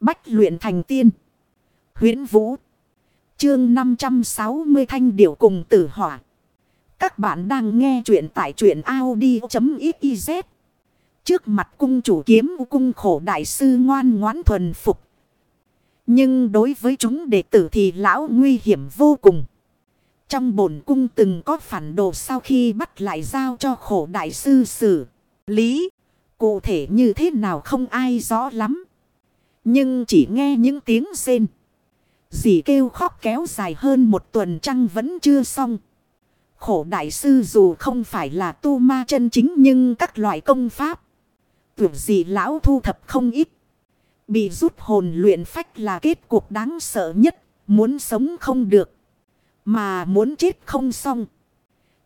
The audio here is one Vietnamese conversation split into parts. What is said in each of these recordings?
Bách luyện thành tiên. huyễn Vũ. Chương 560 Thanh Điểu cùng tử hỏa. Các bạn đang nghe truyện tại truyện Audi.xyz. Trước mặt cung chủ kiếm cung khổ đại sư ngoan ngoãn thuần phục. Nhưng đối với chúng đệ tử thì lão nguy hiểm vô cùng. Trong bổn cung từng có phản đồ sau khi bắt lại giao cho khổ đại sư xử lý. Cụ thể như thế nào không ai rõ lắm. Nhưng chỉ nghe những tiếng rên. Dì kêu khóc kéo dài hơn một tuần trăng vẫn chưa xong. Khổ đại sư dù không phải là tu ma chân chính nhưng các loại công pháp. Tưởng gì lão thu thập không ít. Bị rút hồn luyện phách là kết cục đáng sợ nhất. Muốn sống không được. Mà muốn chết không xong.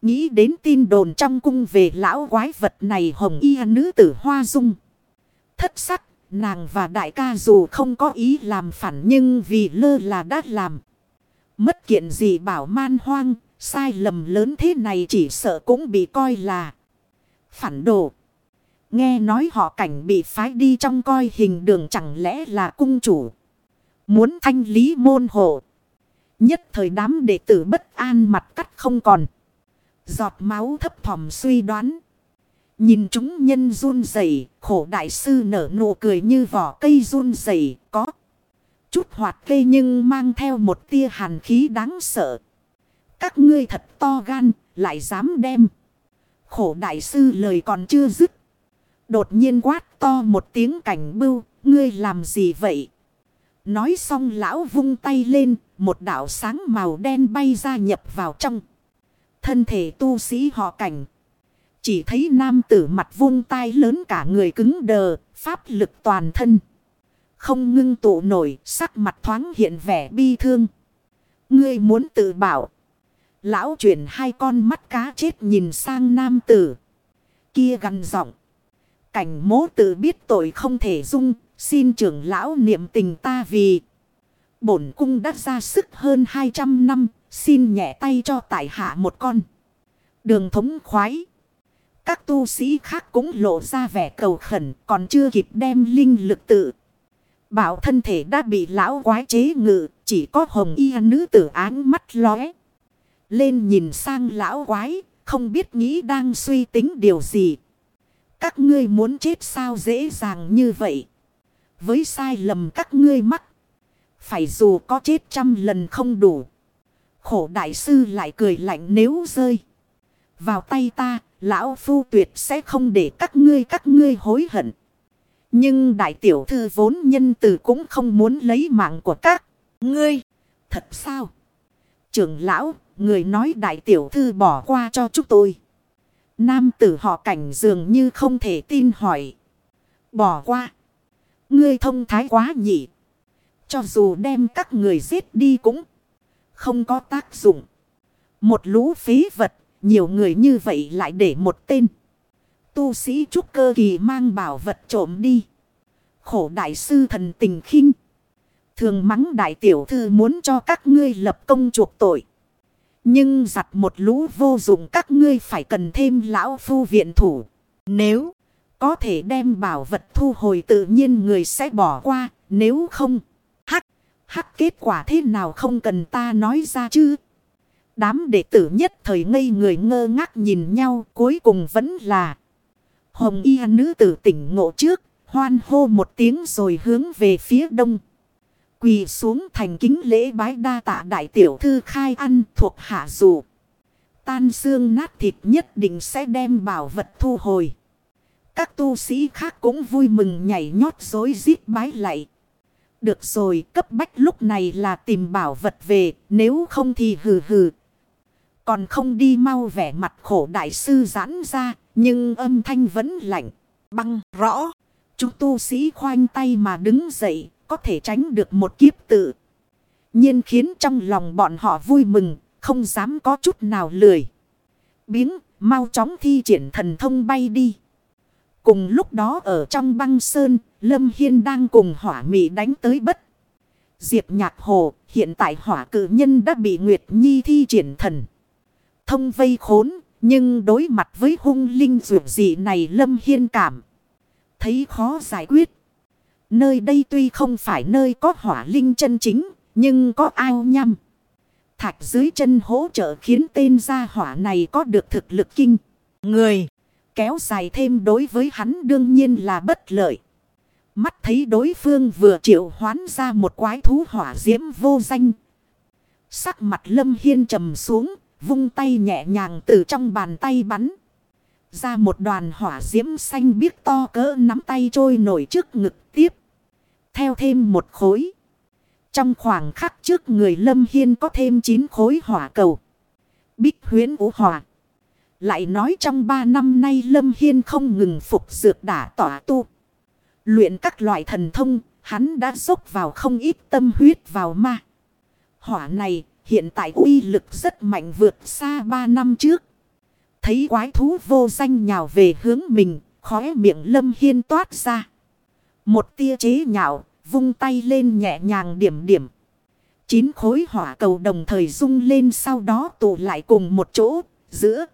Nghĩ đến tin đồn trong cung về lão quái vật này hồng y nữ tử hoa dung. Thất sắc, nàng và đại ca dù không có ý làm phản nhưng vì lơ là đã làm. Mất kiện gì bảo man hoang, sai lầm lớn thế này chỉ sợ cũng bị coi là phản đồ. Nghe nói họ cảnh bị phái đi trong coi hình đường chẳng lẽ là cung chủ. Muốn thanh lý môn hộ. Nhất thời đám đệ tử bất an mặt cắt không còn. Giọt máu thấp thỏm suy đoán. Nhìn chúng nhân run rẩy khổ đại sư nở nụ cười như vỏ cây run rẩy có. Chút hoạt cây nhưng mang theo một tia hàn khí đáng sợ. Các ngươi thật to gan, lại dám đem. Khổ đại sư lời còn chưa dứt. Đột nhiên quát to một tiếng cảnh bưu, ngươi làm gì vậy? Nói xong lão vung tay lên, một đạo sáng màu đen bay ra nhập vào trong. Thân thể tu sĩ họ cảnh. Chỉ thấy nam tử mặt vung tay lớn cả người cứng đờ, pháp lực toàn thân. Không ngưng tụ nổi, sắc mặt thoáng hiện vẻ bi thương. Ngươi muốn tự bảo. Lão chuyển hai con mắt cá chết nhìn sang nam tử. Kia gằn giọng. Cảnh mố tự biết tội không thể dung, xin trưởng lão niệm tình ta vì. Bổn cung đã ra sức hơn 200 năm, xin nhẹ tay cho tại hạ một con. Đường thống khoái. Các tu sĩ khác cũng lộ ra vẻ cầu khẩn, còn chưa kịp đem linh lực tự. Bảo thân thể đã bị lão quái chế ngự, chỉ có hồng y nữ tử áng mắt lóe. Lên nhìn sang lão quái, không biết nghĩ đang suy tính điều gì. Các ngươi muốn chết sao dễ dàng như vậy. Với sai lầm các ngươi mắc. Phải dù có chết trăm lần không đủ. Khổ đại sư lại cười lạnh nếu rơi. Vào tay ta, lão phu tuyệt sẽ không để các ngươi các ngươi hối hận. Nhưng đại tiểu thư vốn nhân từ cũng không muốn lấy mạng của các ngươi. Thật sao? Trưởng lão, người nói đại tiểu thư bỏ qua cho chúng tôi. Nam tử họ cảnh dường như không thể tin hỏi. Bỏ qua. Ngươi thông thái quá nhỉ. Cho dù đem các người giết đi cũng không có tác dụng. Một lũ phí vật, nhiều người như vậy lại để một tên. Tu sĩ trúc cơ kỳ mang bảo vật trộm đi. Khổ đại sư thần tình khinh. Thường mắng đại tiểu thư muốn cho các ngươi lập công chuộc tội. Nhưng giặt một lũ vô dụng các ngươi phải cần thêm lão phu viện thủ. Nếu có thể đem bảo vật thu hồi tự nhiên người sẽ bỏ qua. Nếu không, hắc, hắc kết quả thế nào không cần ta nói ra chứ. Đám đệ tử nhất thời ngây người ngơ ngác nhìn nhau cuối cùng vẫn là. Hồng y nữ tử tỉnh ngộ trước, hoan hô một tiếng rồi hướng về phía đông. Quỳ xuống thành kính lễ bái đa tạ đại tiểu thư khai ăn thuộc hạ dù. Tan xương nát thịt nhất định sẽ đem bảo vật thu hồi. Các tu sĩ khác cũng vui mừng nhảy nhót dối rít bái lạy. Được rồi, cấp bách lúc này là tìm bảo vật về, nếu không thì hừ hừ. Còn không đi mau vẻ mặt khổ đại sư giãn ra, nhưng âm thanh vẫn lạnh, băng, rõ. Chúng tu sĩ khoanh tay mà đứng dậy, có thể tránh được một kiếp tự. nhiên khiến trong lòng bọn họ vui mừng, không dám có chút nào lười. Biếng, mau chóng thi triển thần thông bay đi. Cùng lúc đó ở trong băng sơn, Lâm Hiên đang cùng hỏa mị đánh tới bất. Diệp nhạc hồ, hiện tại hỏa cử nhân đã bị Nguyệt Nhi thi triển thần. Thông vây khốn, nhưng đối mặt với hung linh dụ dị này Lâm Hiên cảm. Thấy khó giải quyết. Nơi đây tuy không phải nơi có hỏa linh chân chính, nhưng có ao nhăm. Thạch dưới chân hỗ trợ khiến tên gia hỏa này có được thực lực kinh. Người kéo dài thêm đối với hắn đương nhiên là bất lợi. Mắt thấy đối phương vừa triệu hoán ra một quái thú hỏa diễm vô danh. Sắc mặt lâm hiên trầm xuống, vung tay nhẹ nhàng từ trong bàn tay bắn. Ra một đoàn hỏa diễm xanh biếc to cỡ nắm tay trôi nổi trước ngực tiếp. Theo thêm một khối. Trong khoảng khắc trước người lâm hiên có thêm 9 khối hỏa cầu. Bích huyến ủ hỏa. Lại nói trong 3 năm nay lâm hiên không ngừng phục dược đả tỏa tu. Luyện các loại thần thông, hắn đã dốc vào không ít tâm huyết vào ma. Hỏa này hiện tại uy lực rất mạnh vượt xa 3 năm trước. Thấy quái thú vô danh nhào về hướng mình, khóe miệng lâm hiên toát ra. Một tia chế nhạo, vung tay lên nhẹ nhàng điểm điểm. Chín khối hỏa cầu đồng thời rung lên sau đó tụ lại cùng một chỗ, giữa.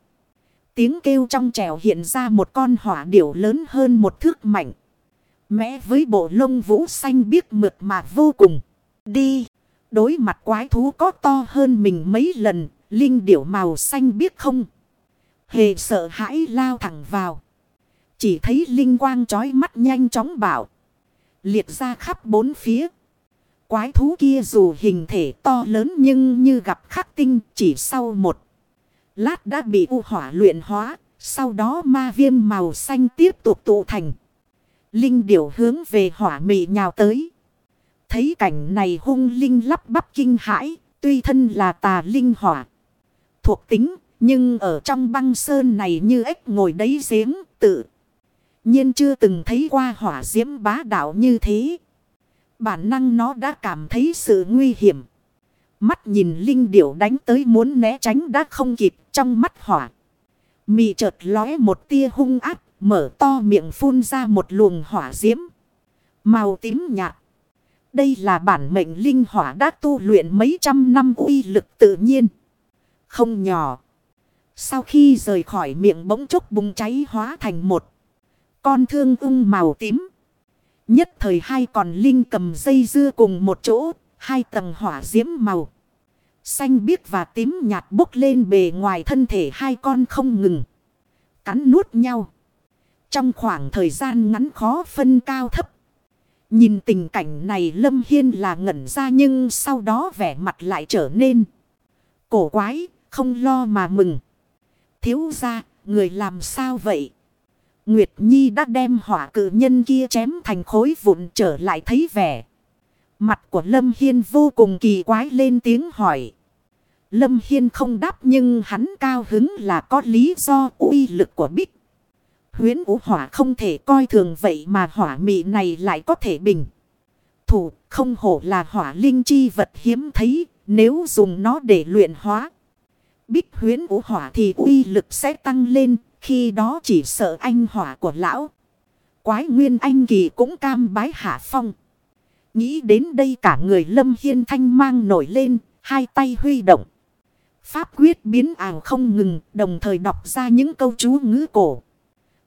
Tiếng kêu trong trèo hiện ra một con hỏa điểu lớn hơn một thước mạnh. Mẽ với bộ lông vũ xanh biếc mượt mà vô cùng. Đi. Đối mặt quái thú có to hơn mình mấy lần. Linh điểu màu xanh biết không. Hề sợ hãi lao thẳng vào. Chỉ thấy linh quang chói mắt nhanh chóng bảo. Liệt ra khắp bốn phía. Quái thú kia dù hình thể to lớn nhưng như gặp khắc tinh chỉ sau một. Lát đã bị u hỏa luyện hóa. Sau đó ma viêm màu xanh tiếp tục tụ thành. Linh điểu hướng về hỏa mị nhào tới. Thấy cảnh này hung linh lắp bắp kinh hãi. Tuy thân là tà linh hỏa. Thuộc tính. Nhưng ở trong băng sơn này như ếch ngồi đấy giếng, tự. nhiên chưa từng thấy qua hỏa diễm bá đạo như thế. Bản năng nó đã cảm thấy sự nguy hiểm. Mắt nhìn linh điểu đánh tới muốn né tránh đã không kịp, trong mắt hỏa. Mị chợt lóe một tia hung áp Mở to miệng phun ra một luồng hỏa diễm. Màu tím nhạt. Đây là bản mệnh linh hỏa đã tu luyện mấy trăm năm uy lực tự nhiên. Không nhỏ. Sau khi rời khỏi miệng bỗng chốc bùng cháy hóa thành một. Con thương ung màu tím. Nhất thời hai còn linh cầm dây dưa cùng một chỗ. Hai tầng hỏa diễm màu. Xanh biếc và tím nhạt bốc lên bề ngoài thân thể hai con không ngừng. Cắn nuốt nhau. Trong khoảng thời gian ngắn khó phân cao thấp. Nhìn tình cảnh này Lâm Hiên là ngẩn ra nhưng sau đó vẻ mặt lại trở nên cổ quái, không lo mà mừng. Thiếu ra, người làm sao vậy? Nguyệt Nhi đã đem hỏa cử nhân kia chém thành khối vụn trở lại thấy vẻ. Mặt của Lâm Hiên vô cùng kỳ quái lên tiếng hỏi. Lâm Hiên không đáp nhưng hắn cao hứng là có lý do uy lực của Bích huyến vũ hỏa không thể coi thường vậy mà hỏa mị này lại có thể bình. Thủ không hổ là hỏa linh chi vật hiếm thấy nếu dùng nó để luyện hóa. Bích huyến vũ hỏa thì uy lực sẽ tăng lên khi đó chỉ sợ anh hỏa của lão. Quái nguyên anh kỳ cũng cam bái hạ phong. Nghĩ đến đây cả người lâm hiên thanh mang nổi lên, hai tay huy động. Pháp quyết biến ảo không ngừng, đồng thời đọc ra những câu chú ngữ cổ.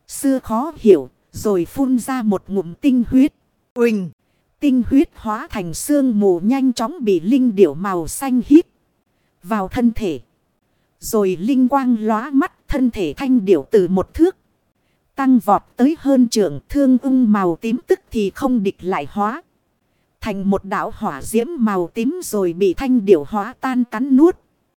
Xưa khó hiểu, rồi phun ra một ngụm tinh huyết. Uỳnh! Tinh huyết hóa thành xương mù nhanh chóng bị linh điểu màu xanh hít vào thân thể. Rồi linh quang lóa mắt thân thể thanh điểu từ một thước. Tăng vọt tới hơn trường thương ung màu tím tức thì không địch lại hóa. Thành một đảo hỏa diễm màu tím rồi bị thanh điểu hóa tan cắn nuốt.